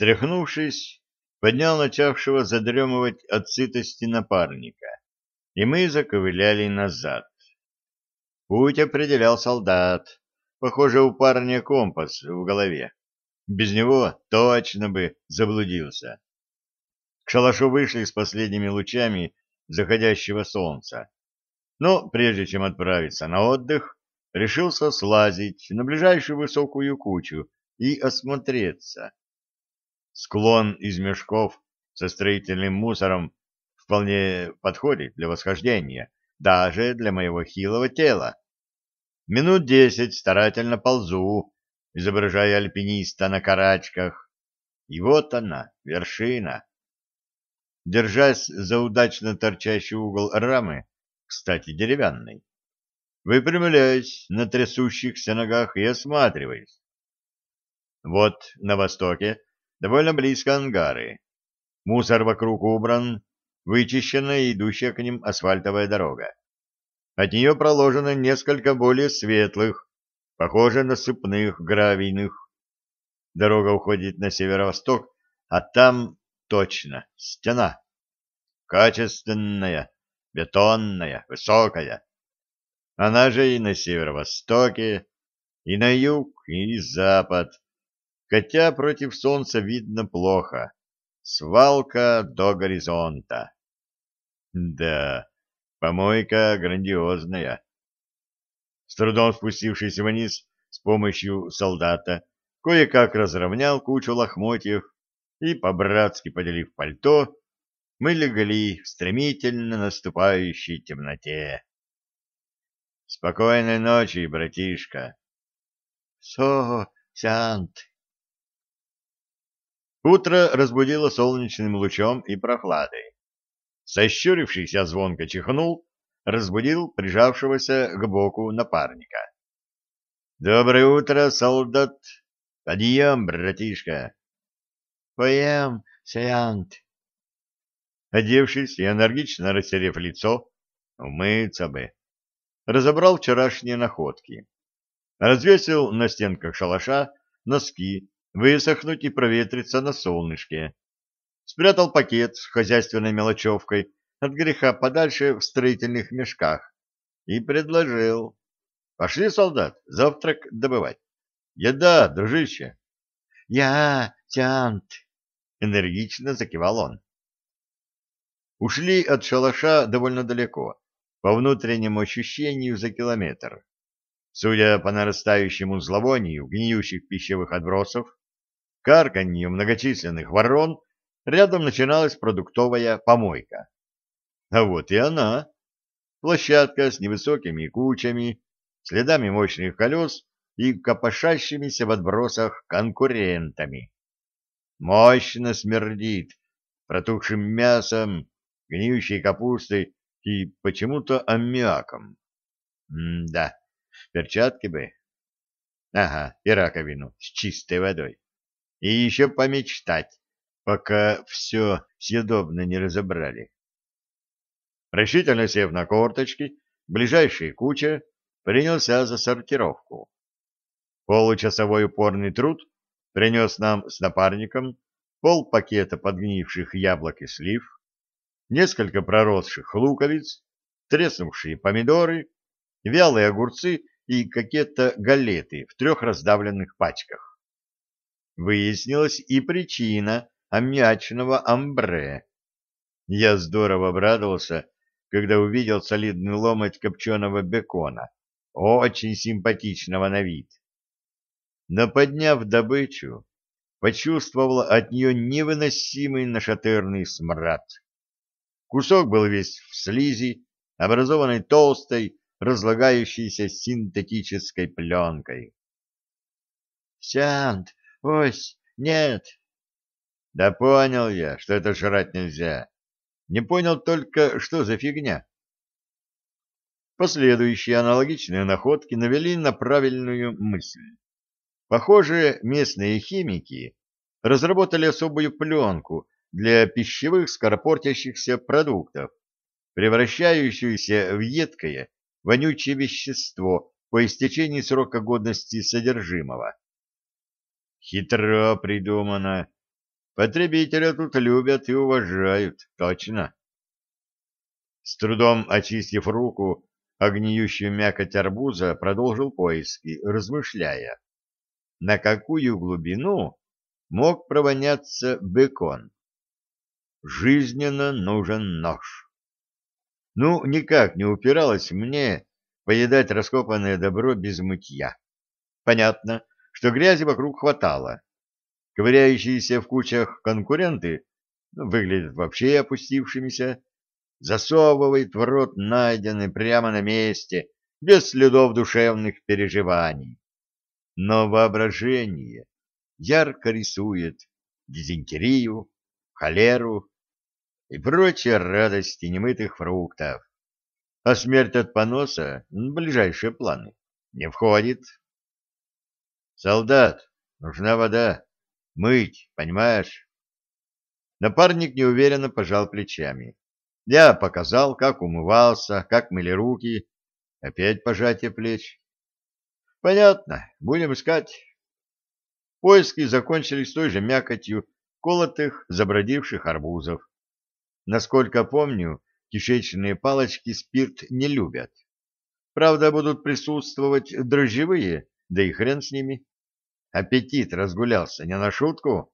Встряхнувшись, поднял начавшего задремывать от сытости напарника, и мы заковыляли назад. Путь определял солдат. Похоже, у парня компас в голове. Без него точно бы заблудился. К шалашу вышли с последними лучами заходящего солнца. Но прежде чем отправиться на отдых, решился слазить на ближайшую высокую кучу и осмотреться. Склон из мешков со строительным мусором вполне подходит для восхождения, даже для моего хилого тела. Минут десять старательно ползу, изображая альпиниста на карачках. И вот она, вершина. Держась за удачно торчащий угол рамы, кстати, деревянный, выпрямляюсь на трясущихся ногах и осматриваюсь. Вот на востоке довольно близко ангары. Мусор вокруг убран, вычищена и идущая к ним асфальтовая дорога. От нее проложено несколько более светлых, похоже на сыпных гравийных. Дорога уходит на северо-восток, а там точно стена. Качественная, бетонная, высокая. Она же и на северо-востоке, и на юг, и запад Хотя против солнца видно плохо. Свалка до горизонта. Да, помойка грандиозная. С трудом спустившись вниз с помощью солдата, кое-как разровнял кучу лохмотьев и, по-братски поделив пальто, мы легли в стремительно наступающей темноте. «Спокойной ночи, братишка!» «Со, Сянт!» Утро разбудило солнечным лучом и прохладой. Сощурившийся звонко чихнул, разбудил прижавшегося к боку напарника. «Доброе утро, солдат! Подъем, братишка!» «Поем, сеант!» Одевшись и энергично растерев лицо, умыться бы, разобрал вчерашние находки. Развесил на стенках шалаша носки высохнуть и проветриться на солнышке. Спрятал пакет с хозяйственной мелочевкой от греха подальше в строительных мешках и предложил. Пошли, солдат, завтрак добывать. Еда, дружище. Я, Тянт, энергично закивал он. Ушли от шалаша довольно далеко, по внутреннему ощущению за километр. Судя по нарастающему зловонию гниющих пищевых отбросов, карканью многочисленных ворон рядом начиналась продуктовая помойка. А вот и она. Площадка с невысокими кучами, следами мощных колес и копошащимися в отбросах конкурентами. Мощно смердит протухшим мясом, гниющей капустой и почему-то аммиаком. М-да, перчатки бы. Ага, и раковину с чистой водой и еще помечтать, пока все съедобно не разобрали. Решительно сев на корточки, ближайшие куча принялся за сортировку. Получасовой упорный труд принес нам с напарником пол пакета подгнивших яблок и слив, несколько проросших луковиц, треснувшие помидоры, вялые огурцы и какие-то галеты в трех раздавленных пачках выяснилась и причина аммиачного амбре. Я здорово обрадовался, когда увидел солидный ломоть копченого бекона, очень симпатичного на вид. Но подняв добычу, почувствовал от нее невыносимый нашатырный смрад. Кусок был весь в слизи, образованной толстой, разлагающейся синтетической пленкой. — Сянт, Ось, нет. Да понял я, что это жрать нельзя. Не понял только, что за фигня. Последующие аналогичные находки навели на правильную мысль. Похоже, местные химики разработали особую пленку для пищевых скоропортящихся продуктов, превращающуюся в едкое, вонючее вещество по истечении срока годности содержимого. Хитро придумано. Потребителя тут любят и уважают, точно. С трудом очистив руку, огниющую мякоть арбуза продолжил поиски, размышляя, на какую глубину мог провоняться бекон. Жизненно нужен нож. Ну, никак не упиралось мне поедать раскопанное добро без мытья. Понятно, что грязи вокруг хватало. Ковыряющиеся в кучах конкуренты ну, выглядят вообще опустившимися, засовывает в рот найденный прямо на месте, без следов душевных переживаний. Но воображение ярко рисует дизентерию, холеру и прочие радости немытых фруктов. А смерть от поноса в ближайшие планы не входит. Солдат, нужна вода. Мыть, понимаешь? Напарник неуверенно пожал плечами. Я показал, как умывался, как мыли руки. Опять пожатие плеч. Понятно, будем искать. Поиски закончились той же мякотью колотых, забродивших арбузов. Насколько помню, кишечные палочки спирт не любят. Правда, будут присутствовать дрожжевые, да и хрен с ними. Аппетит разгулялся не на шутку.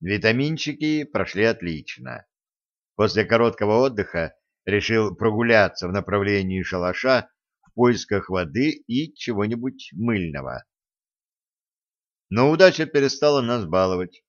Витаминчики прошли отлично. После короткого отдыха решил прогуляться в направлении шалаша в поисках воды и чего-нибудь мыльного. Но удача перестала нас баловать.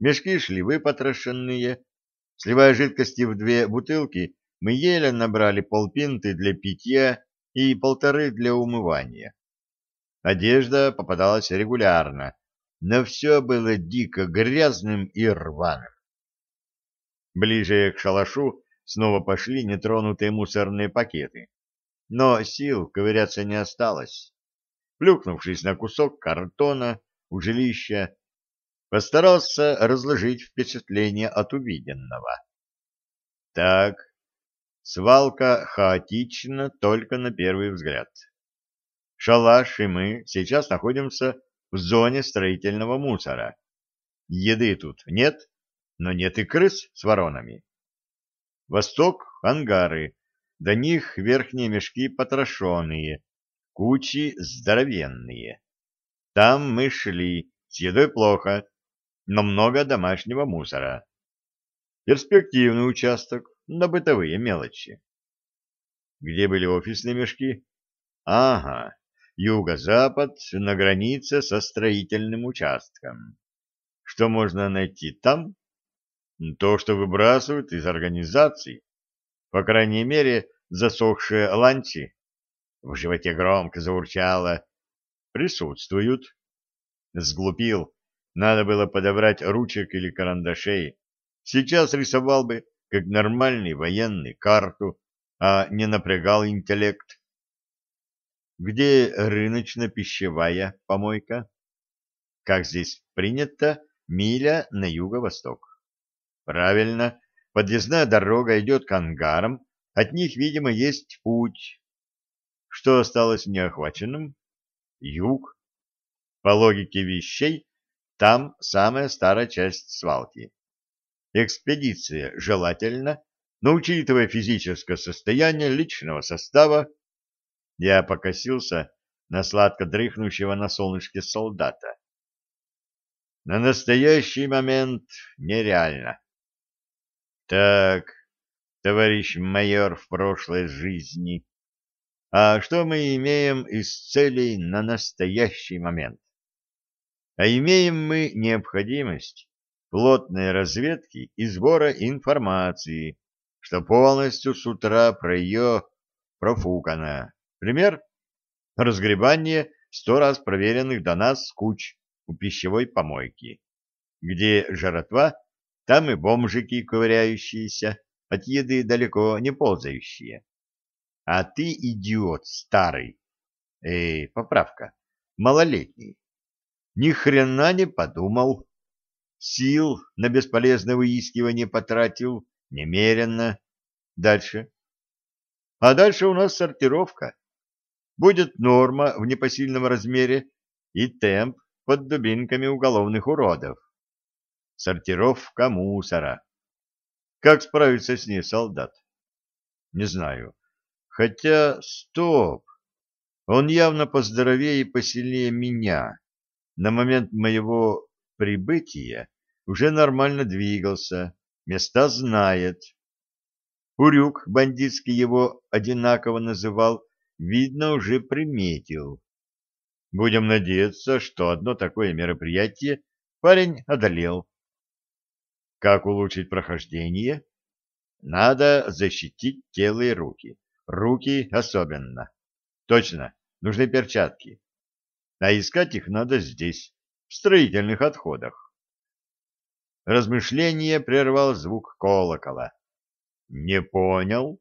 Мешки шли выпотрошенные. Сливая жидкости в две бутылки, мы еле набрали полпинты для питья и полторы для умывания. Одежда попадалась регулярно, но все было дико грязным и рваным. Ближе к шалашу снова пошли нетронутые мусорные пакеты. Но сил ковыряться не осталось. Плюхнувшись на кусок картона у жилища, постарался разложить впечатление от увиденного. Так, свалка хаотична только на первый взгляд. Шалаш и мы сейчас находимся в зоне строительного мусора. Еды тут нет, но нет и крыс с воронами. Восток — ангары, до них верхние мешки потрошенные, кучи здоровенные. Там мы шли, с едой плохо, но много домашнего мусора. Перспективный участок на бытовые мелочи. Где были офисные мешки? Ага, юго-запад на границе со строительным участком. Что можно найти там? То, что выбрасывают из организаций. По крайней мере, засохшие ланчи. В животе громко заурчало. Присутствуют. Сглупил. Надо было подобрать ручек или карандашей. Сейчас рисовал бы, как нормальный военный, карту, а не напрягал интеллект где рыночно-пищевая помойка? Как здесь принято, миля на юго-восток. Правильно, подъездная дорога идет к ангарам, от них, видимо, есть путь. Что осталось неохваченным? Юг. По логике вещей, там самая старая часть свалки. Экспедиция желательно, но учитывая физическое состояние личного состава, я покосился на сладко дрыхнущего на солнышке солдата. На настоящий момент нереально. Так, товарищ майор в прошлой жизни, а что мы имеем из целей на настоящий момент? А имеем мы необходимость плотной разведки и сбора информации, что полностью с утра про ее профукано. Пример — разгребание сто раз проверенных до нас куч у пищевой помойки. Где жаротва, там и бомжики ковыряющиеся, от еды далеко не ползающие. А ты, идиот старый, эй, поправка, малолетний, ни хрена не подумал. Сил на бесполезное выискивание потратил немерено. Дальше. А дальше у нас сортировка будет норма в непосильном размере и темп под дубинками уголовных уродов. Сортировка мусора. Как справиться с ней солдат? Не знаю. Хотя, стоп. Он явно поздоровее и посильнее меня. На момент моего прибытия уже нормально двигался, места знает. Урюк бандитский его одинаково называл видно, уже приметил. Будем надеяться, что одно такое мероприятие парень одолел. Как улучшить прохождение? Надо защитить тело и руки. Руки особенно. Точно, нужны перчатки. А искать их надо здесь, в строительных отходах. Размышление прервал звук колокола. Не понял.